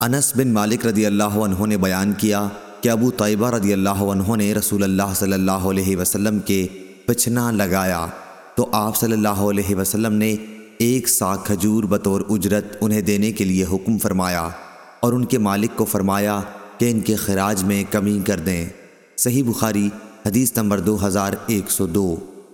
انس بن مالک رضی اللہ عنہ نے بیان کیا کہ ابو طیبہ رضی اللہ عنہ نے رسول اللہ صلی اللہ علیہ وسلم کے پچھنا لگایا۔ تو آپ صلی اللہ علیہ وسلم نے ایک سا کھجور بطور اجرت انہیں دینے کے لیے حکم فرمایا اور ان کے مالک کو فرمایا کہ ان کے خراج میں کمی کر دیں۔ صحیح بخاری حدیث نمبر دو ہزار ایک سو دو۔